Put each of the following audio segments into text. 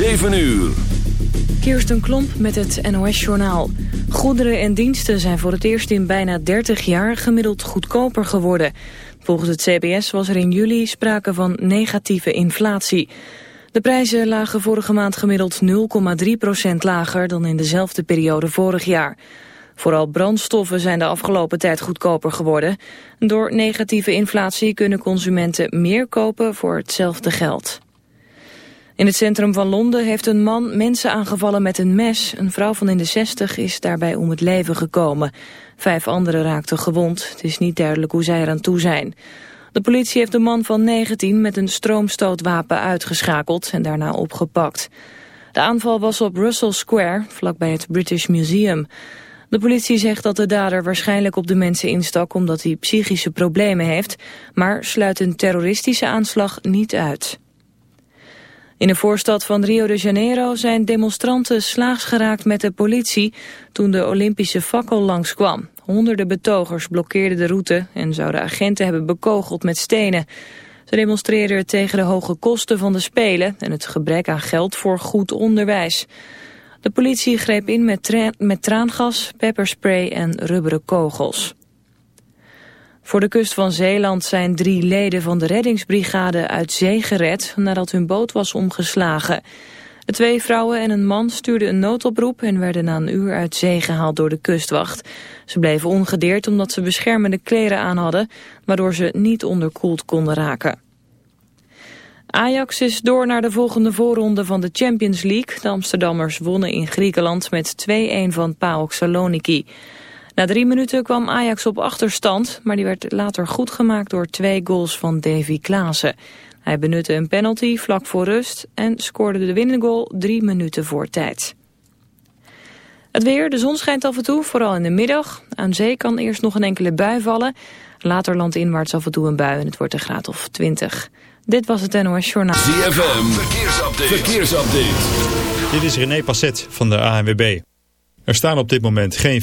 7 uur. Kirsten Klomp met het NOS-journaal. Goederen en diensten zijn voor het eerst in bijna 30 jaar gemiddeld goedkoper geworden. Volgens het CBS was er in juli sprake van negatieve inflatie. De prijzen lagen vorige maand gemiddeld 0,3% lager dan in dezelfde periode vorig jaar. Vooral brandstoffen zijn de afgelopen tijd goedkoper geworden. Door negatieve inflatie kunnen consumenten meer kopen voor hetzelfde geld. In het centrum van Londen heeft een man mensen aangevallen met een mes. Een vrouw van in de 60 is daarbij om het leven gekomen. Vijf anderen raakten gewond. Het is niet duidelijk hoe zij eraan toe zijn. De politie heeft de man van 19 met een stroomstootwapen uitgeschakeld en daarna opgepakt. De aanval was op Russell Square, vlakbij het British Museum. De politie zegt dat de dader waarschijnlijk op de mensen instak omdat hij psychische problemen heeft, maar sluit een terroristische aanslag niet uit. In de voorstad van Rio de Janeiro zijn demonstranten slaags geraakt met de politie toen de Olympische fakkel langskwam. Honderden betogers blokkeerden de route en zouden agenten hebben bekogeld met stenen. Ze demonstreerden tegen de hoge kosten van de Spelen en het gebrek aan geld voor goed onderwijs. De politie greep in met, met traangas, pepperspray en rubberen kogels. Voor de kust van Zeeland zijn drie leden van de reddingsbrigade uit zee gered nadat hun boot was omgeslagen. De twee vrouwen en een man stuurden een noodoproep en werden na een uur uit zee gehaald door de kustwacht. Ze bleven ongedeerd omdat ze beschermende kleren aan hadden, waardoor ze niet onderkoeld konden raken. Ajax is door naar de volgende voorronde van de Champions League. De Amsterdammers wonnen in Griekenland met 2-1 van PAOK Saloniki. Na drie minuten kwam Ajax op achterstand, maar die werd later goed gemaakt door twee goals van Davy Klaassen. Hij benutte een penalty vlak voor rust en scoorde de winnende goal drie minuten voor tijd. Het weer, de zon schijnt af en toe, vooral in de middag. Aan zee kan eerst nog een enkele bui vallen. Later inwaarts af en toe een bui en het wordt een graad of 20. Dit was het NOS Journaal. ZFM, verkeersupdate. verkeersupdate. Dit is René Passet van de ANWB. Er staan op dit moment geen...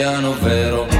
italiano vero.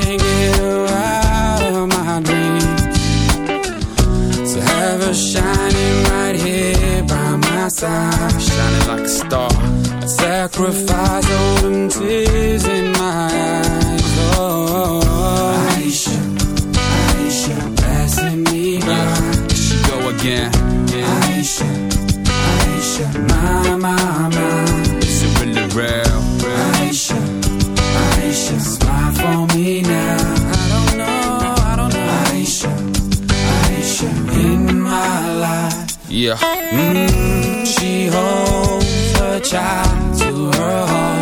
Can't get her out of my dreams. So have her shining right here by my side, shining like a star. I'd sacrifice all them tears in my eyes. Oh, Aisha, Aisha, passing me by. Here she go again. Aisha, Aisha, my, my, my. Is it really real? Yeah. Mm, she holds her child to her heart.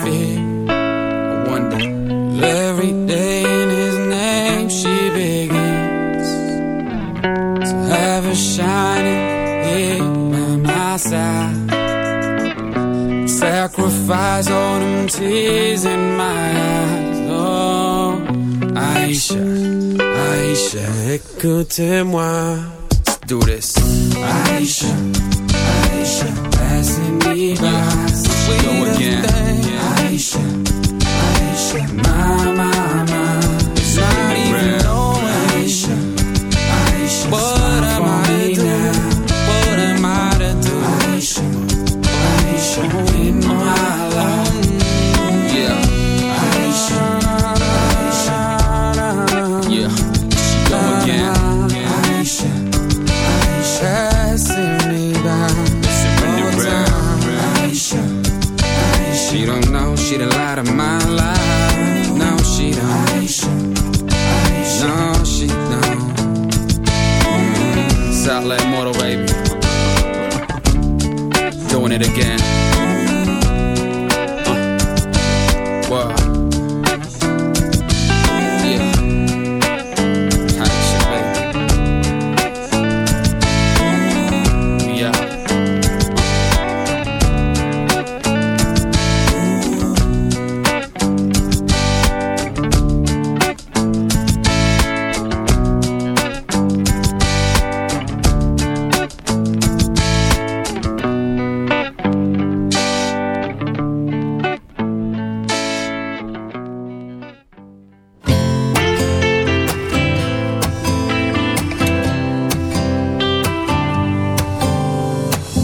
She. I wonder every day in His name she begins to have her shining here by my side. Sacrifice all them tears in my eyes. Oh, Aisha, Aisha, écoutez-moi. Do this. Aisha, Aisha, passing me by. Go again.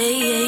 I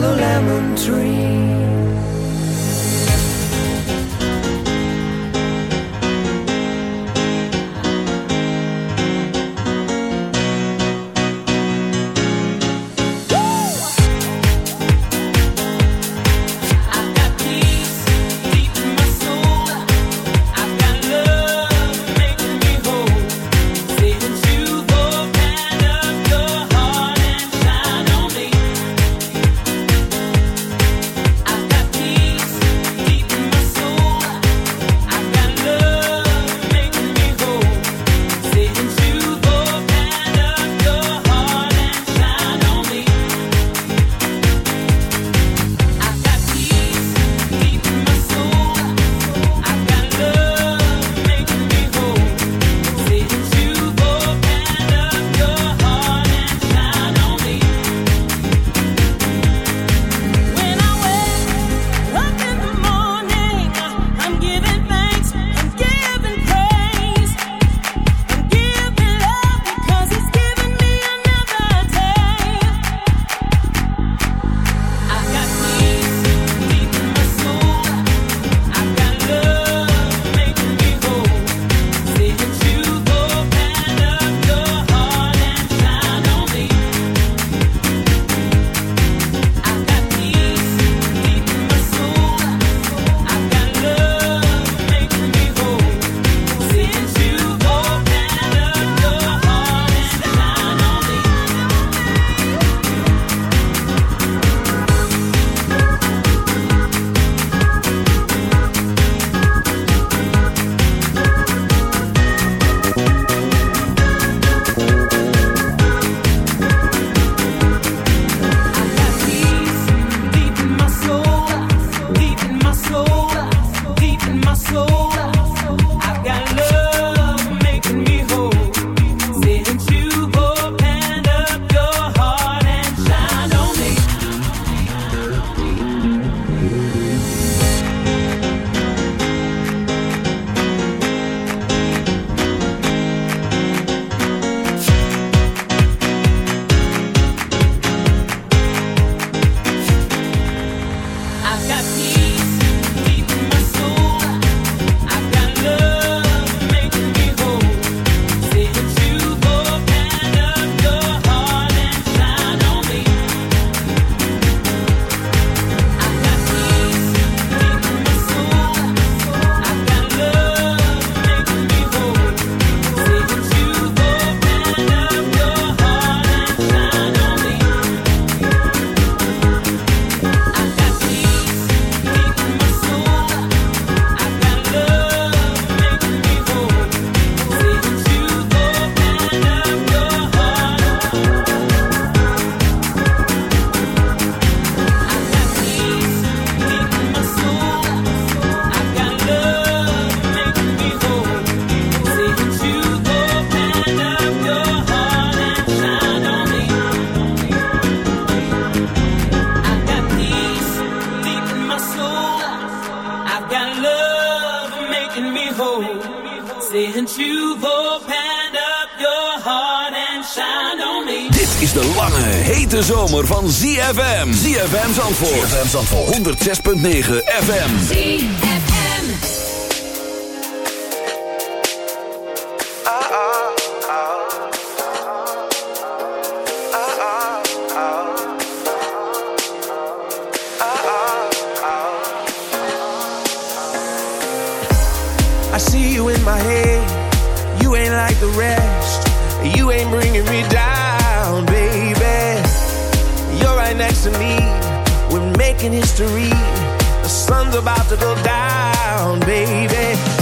just a 106.9 FM. I see you in my head. You ain't like the rest. You ain't bringing me down, baby. You're right next to me. We're making history the sun's about to go down, baby.